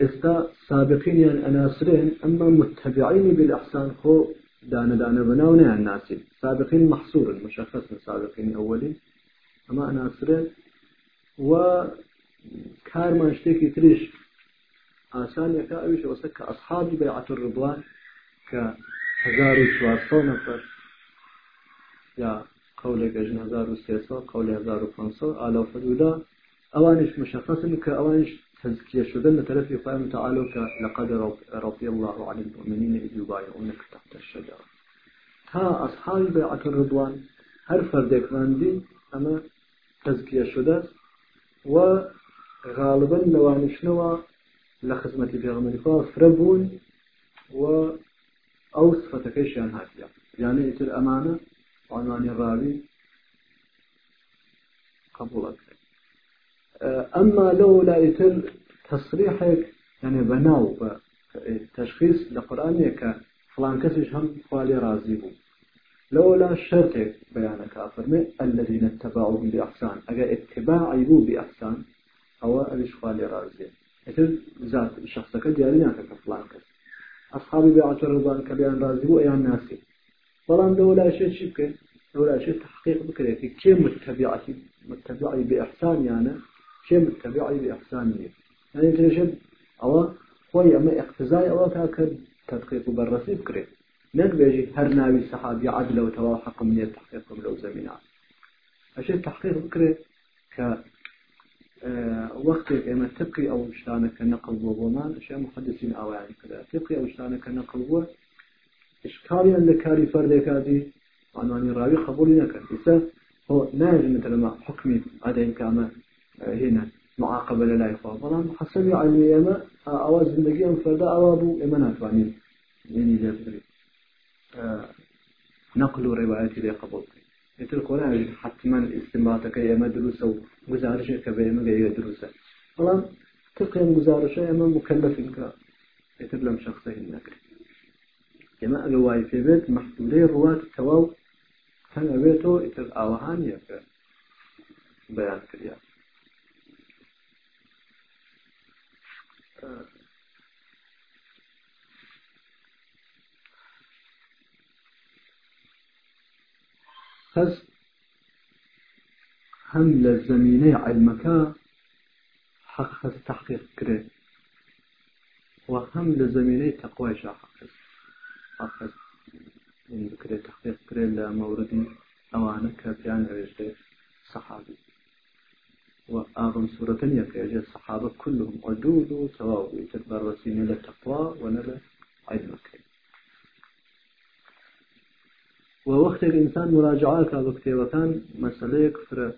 إستا سابقين يعني أناسرين أما متبعين بالإحسان خو دانا دانا بناونا الناس سابقين محصور مشخص من سابقين أولين. أما أناسرين و کارمان شتێکی تریش. ئاسانەکە ئەوش وەسە کە ئەسحابی بەعەت ڕبوان کە هزار و چوارسە نەفر یا قولە گەژن هزار و سێسا قولە هزار و پانسە ئالافەلودا ئەوانش مشخصن کە ئەوانش تزکیه شدن لتلفی خواهی متعالو که لقد رضي الله عن المؤمنين إذ يبايعونك تحت الشجرة. تا أصحاب بيعة الرضوان هر فردك من دي أما شده وغالبا لوانشنوا لخدمة في خوا فربون و أو صفتكيشيان هاتيا يعني إتر أمانة عنوان الراوي قبولك أما لو لا يتم تصريحك يعني بناو تشخيص لقرآن كفلان كسش هم خوالي لو لا شرطك بيانك أفرمي الذين اتبعوهم بإحسان. أجا اتباع يبو بإحسان أو أبيش خوالي راضي يتر ذات شخصك ديالنا كفلان كس أصحابي بيعة الرضوان كبيان راضي بو أيان ناسي فلان لو لا شيء شبكه لو لا شيء تحقيق بكريتي كيف متبعي متبعي بإحسان يعني؟ شيء متبعي بإحسانية يعني. تجد أو خوي أما اقتزاي أو كاكد تدقيق برسي بكري. نك بيجي هر ناوي صحابي عدل وتوا حق من التحقيق لو زمينا أشي التحقيق بكري ك وقتك إما تبقي أو شانك نقل وضمان أشياء محدثين أو يعني كذا تبقي أو شانك نقل و إشكاليا لكاري فردك هذه عنواني راوي نكر إذا هو ناجي مثلا حكمي هذا كما هنا معاقبة لا يخوى بلان حسبي علمي يما أواز زندگي أم فردا أوابو يما ناتوانين يعني آه نقل رواياتي لي قبول. يترك ولا حتما استنباطك يما دروسة وغزارشك بيما غير دروسة بلان تقيم غزارشة يما مكلف إنك يترلم شخصه النكر. يما رواية في بيت محدودة رواة تواو كان بيتو يتر آوهان يك بيان خز هم للزميني علمك حق خز تحقيق كره وهم لزميني تقوى شاحق حق خز يعني بكره تحقيق كره لموردي أوانك بيان عيش صحابي وأعظم سورة يكاد الصحابة كلهم عدود سواء يتبرسين إلى التقوى ونلا علمك ووقت الإنسان مراجعات وقت وكان مسألة يكفر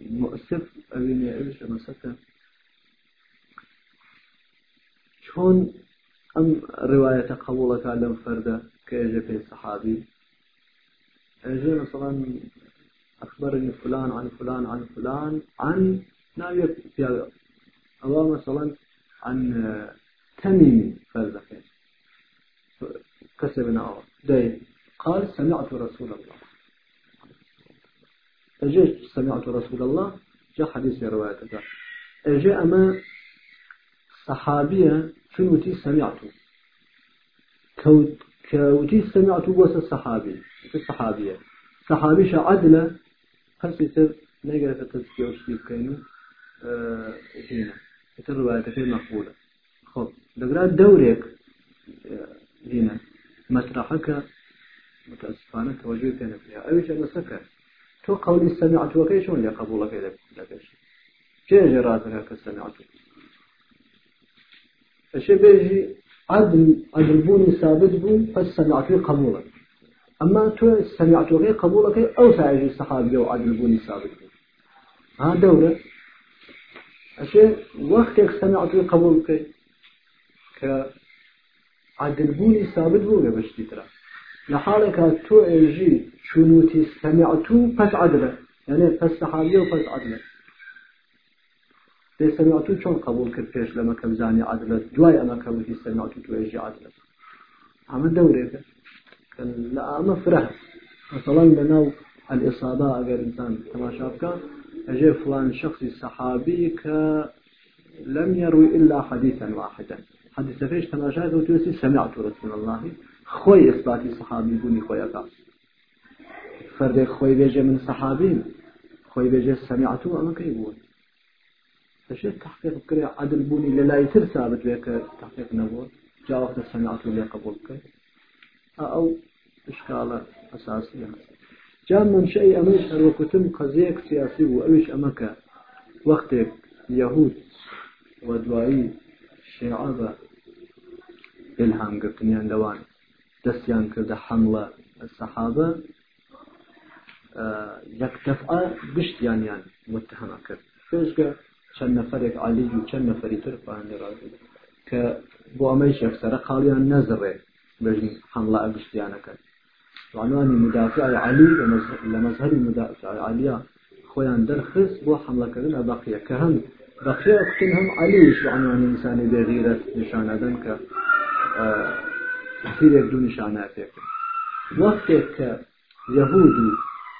مؤسف أبين إيش مسألة. شون أم رواية قبولك على فرد كيجي في الصحابي؟ أجي مثلا أخبرني فلان عن فلان عن فلان عن ناوية في أو مثلا عن تميمي فرزخين كسبنا أو. داي قال سمعت رسول الله. أجي سمعت رسول الله. جاء حديث روايتك أجي أما صحابية شنوتي سمعت كوت كوتي سمعت بوس الصحابي الصحابية. صحابي عدلة هل سيصير نقرأ التزكية وشتي كينو أه هنا. الرواية مقبولة خب دقرا دورك هنا. مسرحك متأسفانة توجه كان فيها. أيش أنا سكر. تو قولي سمعت وكيش ولا قبولك لك شيء جراتك كسمعت الشيء بيجي عدل عدل بوني ثابت بو فسمعت قبولك أما تو سمعت غير قبولك أو سعيد الصحابي أو عدل بوني ثابت بو ها دورة الشيء وقتك سمعت قبولك كعدل بوني ثابت بو بشتي ترى. لحالك تو أجي شنوتي سمعتو بس عدله يعني بس صحابيه وبس عدله دي سمعتو شون قبول كرد لما كبزاني عدله دواي اما كبوتي سمعتو تو أجي عدله عمل دوري كان لا اما فرح. مثلا لناو الإصابة أجر إنسان كما شافك أجي فلان شخص صحابي ك لم يروي إلا حديثا واحدا. حديث فيش تماشاك وتوسي سمعت رسول الله. خۆی ئثباتی سەحابی بوونی خۆیەکە. فەردێ خۆی بێژێ من سەحابیم خۆی بێژێ سەمیعتو ئەمەکەی بوون؟ دەشێت تحقیق بکرێ عدل بوونی لە لای تر ثابت بێ کە تحقیق نەبووە جاوەختە سەمیعتو لێ قبول بکەیت. ئەو اشکالە ئەساسی هەست جا منشەی ئەمەش هەروەکوتم قەزەیەک سیاسی بوو ئەوش ئەمەکە وەختێک یەهود و دوایی شێعە بە ئلهامگرتنیان لەوانە دەستیان کردە حملە سەحابە یەک دەفعە گشتیانیان متهمە کرد. پێشگە چەند نەفرێک عالی و چەند نەفری تر پاهێ ڕازی کە بۆ ئەمەی شەفسەرە قاڵیان نەزڕێ بژین حملە گشتیانەکەن عنوانی مدافع علی لە مەزهری مدافع عالیا خۆیان دەرخست بۆ حملەکردن ئەبقیە کە هەم بەخێ کوتن هەم علیش عنوانی ئینسانی بێغیرەت نیشانەدەن کە تفسيرك دون شاناتك وقتك يهود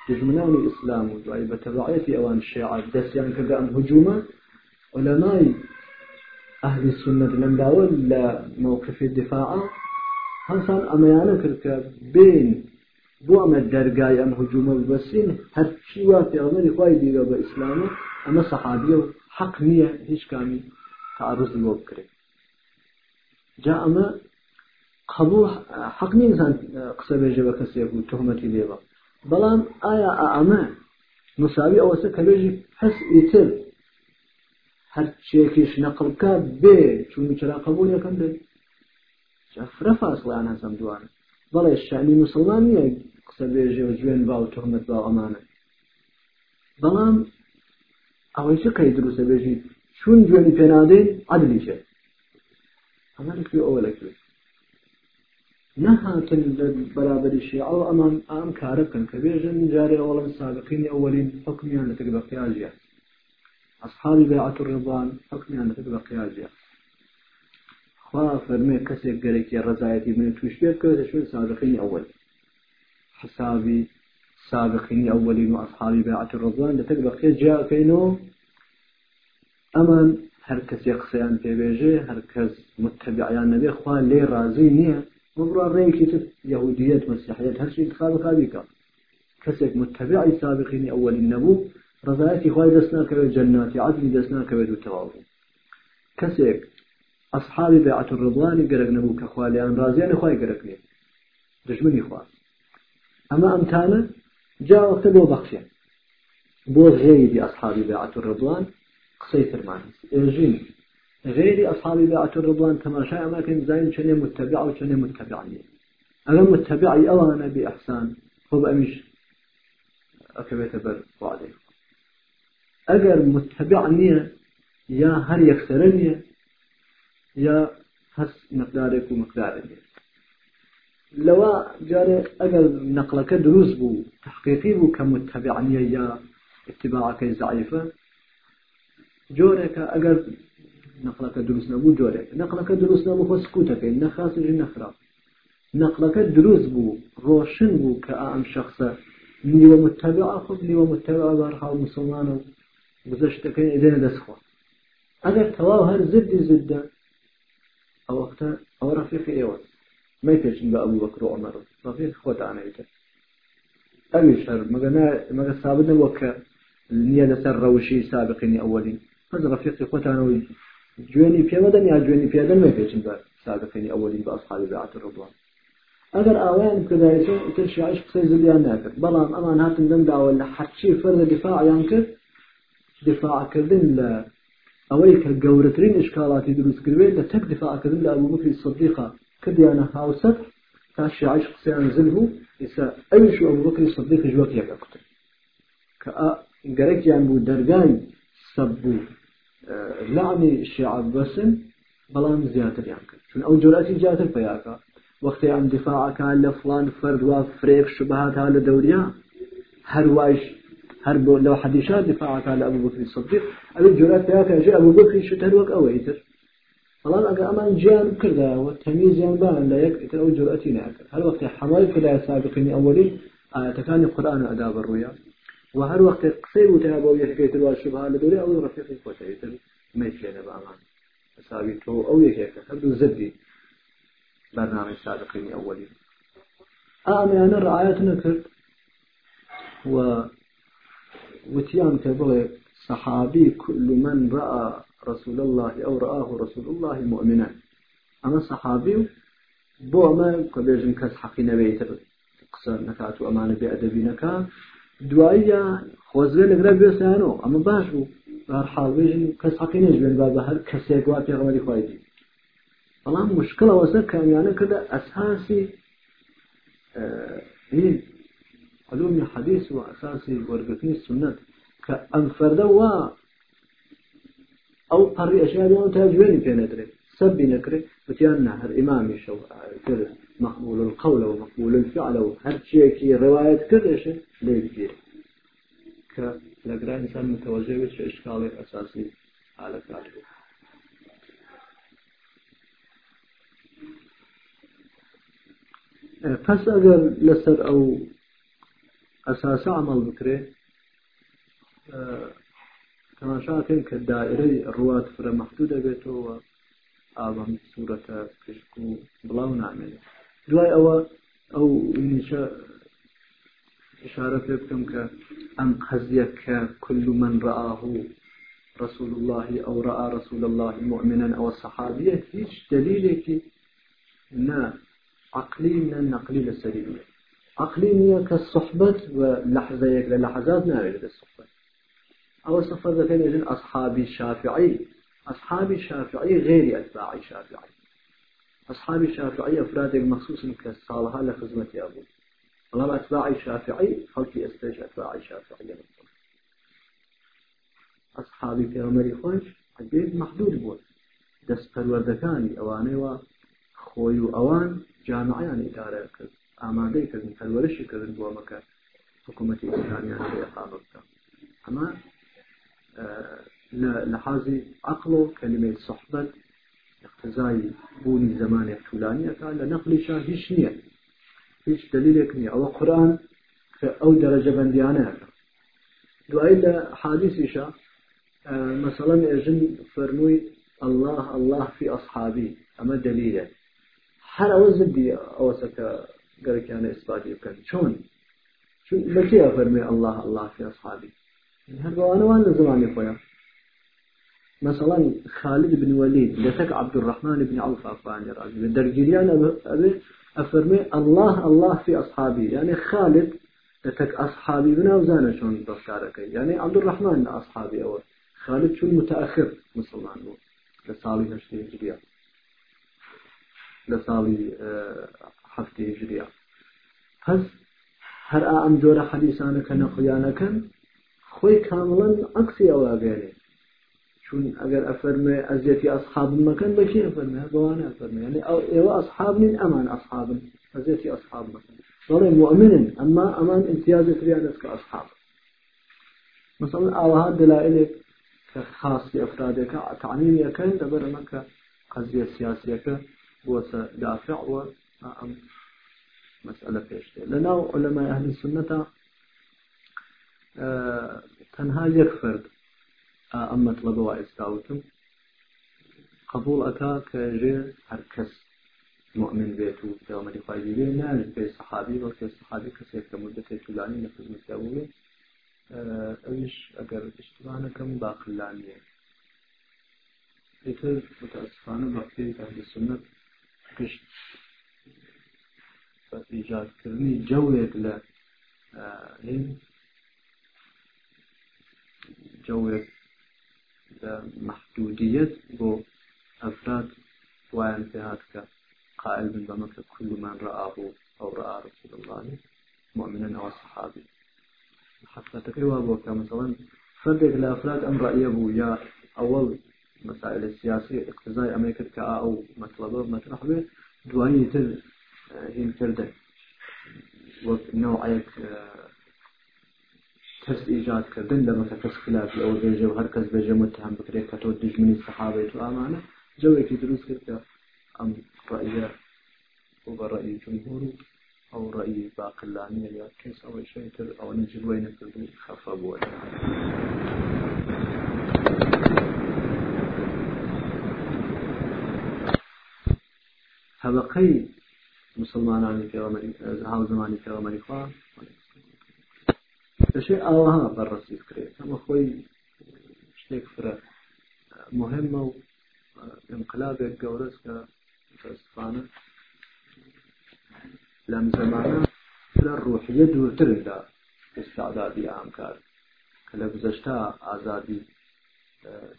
دجمنان الإسلام ودعي بتبعية أوان الشيعة دسيان كذا أم هجومة علماء أهل السنة لم داول لموقف الدفاع هنسان أميانا كرك بين بو أما الدرقاي أم هجومة بسين هرشي واتي أغمري خواهي ديغا بإسلامه أما صحابيه حق نية هيش كامي تعرض الوكري جاء أما قبول حق نیزان قسە بێژە بە کەسێک و تهمەتی لێوە بەڵام ئایا ئەمە مساوی ئەوەسە کە بێژی هەس ئیتر هەرچێکیش نەقلکە بێ چون چرا قبول یەکەم بێت فرە فاصلیان هەسەم دوانە بەڵێ شانی مسلمان نییە قسە بێژێ و جوێن با و تهمت با ئەمانە بەڵام ئەوەی چ کەی دروستە بێژی چون جوێنی پێنادەین عدلی چێت ئەمە لەکوێ ئەوە لەکوێت نهاتن برابر الشيعة. وأمام أم كاركن كبير جاري أولا سابقين أولين حكميان لتقبى قياجيا أصحاب بيعة الرضوان حكميان لتقبى قياجيا خوا فرمي كسي قريك يا رزايتي من توشبير كويس شو سابقين أول. حسابي سابقين أولين وأصحاب بيعة الرضوان لتقبى قياجيا كينو. أمان هر کس یقصیان پی بیجه هر کس متبعیان نبی خواه لی رازی نیه وبرا ريك يهودية مسيحية هرشي انتخاب خابيكا كسك متبعي سابقين أول النبو رضايتي خواهي دسنا كبير جناتي عدلي دسنا كبير التواضع كسك أصحاب بيعة الرضوان قرق نبو كخواليان رازيان خواهي قرق لي. دجمني خواه. أما أمتانا جاء وقت بو بخشي بو غيري أصحاب بيعة الرضوان قصيتر معنى. إرجيني غير أصحاب بيعة الرضوان تماشا ما كان زين شنو متبع وشنو متبعي أنا متبعي أوانا بإحسان هو بأمش أكبت بر وعليه أجر متبعني يا هل يكسرني يا هس مقدارك ومقدارك لو جاري أجر نقلك دروس بو تحقيقي بو كمتبعني يا اتباعك ضعيفة جورك أجر نقلك دروس نبو جورك نقلك دروس نبو خو سكوتك نخاس نخرا نقلك دروس بو روشن بو كأم شخص نیوە متتەبع خود نیوە متتەبع بارحاڵ مسلمانە و گزەشتەکەی ئێدێنە دەستخوا ئەگەر هەر زدی زدە ئەو وەختە ئەو ڕفیقی ئێوە ما پێچین بە ئەبوو بەکر ئەمەڕ ڕفیق خۆتانەیتە ئەویش هەر مەگە سابنە وەکە نییە لەسەر ڕەوشی سابقینی ئەوەلین هەز ڕفیقی خۆتانەوەی جوێنی پێمەدەن یا جوێنی پێدەن ما پێچین بە سابقینی ئەوەلین بە ئەسحابی بەعات ڕضوان. ئەگەر ئاوایان کردایەوە تر شیعش قسەی زلیان ناکرد. بەڵام ئەمان هاتن دەمداوە لە حەرچی فەرە دفاعیان کرد دفاعکردن لە ئەوەی کە گەورەترین اشکالاتی دروستکردوێت لە تەک دفاعکردن لە ئەبوو بکری سەدیقا کردیانە هاوسەر تا شیعش قسەیان زل بوو ئێستا ئەبوو بکری سەدیق ژوەک یەکە کوتن کە گەرەکیان بوو دەرگای سەب بوو. لعنی شیعب بەسن بەڵام زیاتریان کرد چون ئەو جۆراتی جاتر پیاکە وەختی ئەم دفاعەکان لە فلان فردووا فرێک شبهات ها لە دەوریا هەروایش هەر بۆ لەو حەدیشات دفاعەکان لە ئەبوو بکری صدیق ئەوی جۆرات پیاکەژێ ئەبوو بکری شت هەروەک ئەوەی تر. بەڵام ئەگە ئەمان گیان کردەوە تەمیزیان بان لە یەک ئتر ئەو جۆراتی ناکرد هەر وەختی حمای کردای سابقینی ئەوەی ئاەتەکانی قورآن ئەدا بڕوویە و هەر وەختێک قسەی وتە بۆ یەکێتر وا شبها لە دەوری ئەو ڕفیقی خۆتەیتر مەیکێنە بەمان حسابی تۆ ئەو یەکێکە هەردوو زدی. برنامج سابقين أولين أنا رعاية نكرت و وتيان كبغي صحابي كل من رأى رسول الله أو رآه رسول الله مؤمنا. أما صحابي بو ما كبيجن كس حقي نبيتر قصر نكات وأمانة بأدبي نكا دوایە خۆزگە لەگرا بێسیانەوە ئەمە باش بوو. هەرحاڵ بێژن کەس حقی نێژبێن با بە هەر کەسێک وا پێغەمەری خوایدی بەڵام مشکل ئەوەسەر کامیانە کردە ئەساسی علومی حدیث و ئەساسی وەرگرتنی سنت کە ئەم فەردە وا ئەو قڕی ئەشیان تا جوێنی پێ نەدرێت سبي نكري بتيان هر إمامي شو كر مقبول القول ومقبول الفعل وهر شيء رواية كرش ليه كثير ك لقرا إنسان متوجه وش إشكال أساسي على كاتبه پس ئەگەر لەسەر ئەو ئەساسە عمل بکرێ تەماشاکەین کە دائرەی ڕوات فرە مەحدود دەبێتەوە ئابم سوورەتە پشک و بڵاو نامێنێت دوای ئەوە ئەو إشارة بكم كأم قزيك كل من رآه رسول الله أو رأى رسول الله مؤمنا أو صحابية هيش دليلك نا عقلي من النقلي للسريرية عقلي كالصحبة ولحظة يك للحظات ناري للصحبة أو ذكين يجن أصحابي الشافعي أصحابي الشافعي غير أتباعي الشافعي أصحابي الشافعي أفراد مخصوص كالصالحة لخدمة أبو والله أتباعي الشافعي خلقي أستيج أتباعي الشافعي أصحابي في عمري خوش عجيب محدود بود. دست پروردەکانی ئەوانەی وە خۆی و ئەوان جامعیان ئیدارە کرد. ئامادەی کردن پەروەرشی کردن بۆ مەکە ئیسلامیان لێ ئقامە بکە ئەمە لە حازی عقل صحبت اقتزای بوونی زمانێک طولانیەکە لە نەقلیشا هیچ نییە هیچ دلیلێک نییە ئەوە قورآن ئەو دەرەجە بەندیانەکە دوایی لە حادیثیشە مثلا ئێژن فەرمووی الله الله في أصحابي أما دليله هەر ئەوە زدی ئەوەسەکە گەرەکیانە ئیسپاتی بکەن چۆن بەکێ فەرمێ الله الله في أصحابي هەر بەوانەوان لە زمانی خۆیان مثلا خالد بن وليد لتك عبد الرحمن بن عوف أفان راجل درجيان أبي أفرمي الله الله في أصحابي يعني خالد لتك أصحابي بنا وزانا شون بفكارك يعني عبد الرحمن أصحابي أول خالد شو متأخر مسلمان لصالح هشتي هجريات لە ساڵی هەفتی هجریا هەس هەر ئەم جۆرە حەدیسانە کە نەخۆیانەکەن خۆی کامڵەن عکسی ئەوواگەێنێ چون ئەگەر ئەفەرمێ ئەزیەتی ئەسحابن مەکەن بەکێ فەرمێ بەوانە فەرمێ يعني ئەو ئێوە ئەسحابنین ئەمان ئەسحابن ئەزیەتی ئەسحاب مەکەن بەڵێ مؤمنن ئەمما ئەمان امتیازتریان دەست کە ئەسحاب مثلا ئاوها دلائلێک کە خاصی ئەفرادەکە تعمیمیەکەن دەبەرەمەکە قەزیە سیاسیەکە بوسە دافع و ئەم مسئلە پێشتێ لەناو علماء أهل السنة تەنها یەک فرد ئەم مەطلبەوە ئێستاوتم قبول کەژێ هەر کەس مؤمن بێت و پێوەمەری خوای بێ نان پێ سەحابی وەک سەحابی کەسێک کە مدەتی طولانی لە خزمەتیا بوو ئەویش ئەگەر اشتبانەکەم باقلانیە ئیتر متاسفانە بەقی ئەهل سنت گشت ایجادکردنی جەوێک لە جەوێک لە محدودیت بۆ ئەفراد وایان پێهات کە قائل كل من رآه أو رأى رسول الله مؤمنا أو صحابي حتى تقريبا بوكا مثلا فردك لأفراد أم رأيه يا أول مسائل السياسية اقتزاء أمريكا كا أو مطلبه مطرح به دواني تر هين كردن وەک کەس ئیجاد کردن لە مەکە کەس خلافی ئەو بێژە و هەر کەس بێژە متهم بکرێت کە تۆ دژمنی سەحابێت و ئامانە جەوێکی دروست کرد کە ئەم ڕەیە و بە ڕەئی جمهور و ئەو ڕەئی باقلانیە یا کەس ئەوەی شەیتر ئەوەنە جلوی نەکردو خەفە بووە هەبقەی مسلمانانی پێوەمەری هاو زمانی پێوەمەری خوا دەشێ ئاوها بەڕسی بکرێت ئەمە خۆی شتێک فرە مهمە و انقلابێک گەورەس کە متاسفانە لەم زمانە لە ڕوحیە دوورتر لە استعدادی ئامکار کە لە گزەشتا ئازادی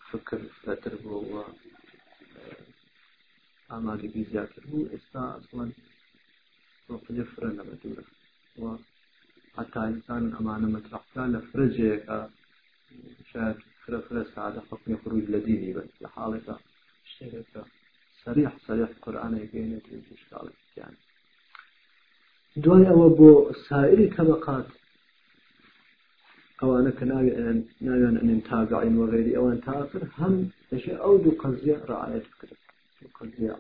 فکر فرەتر بووە ئامادەگی زیاتر بوو ئێستا ئەسڵەن وقتی فرە لە بەدورە حتا ئینسان ئەمانە مەترحکە لە فرەجەیەەکە شاید فرە فرە سعادە حکمی خروج لە دینی بن لە حاڵێکە شتێکەکە سريح سريح قورآن يقينت إشكالتيان دوای ئەوە بۆ سائری طبقات ئەوانە کە ناویان ئەنین تابعین وغيری ئەوان تأخر هەم دەشێ ئەو دوو قەزیە ڕعاەت کرد قەزیە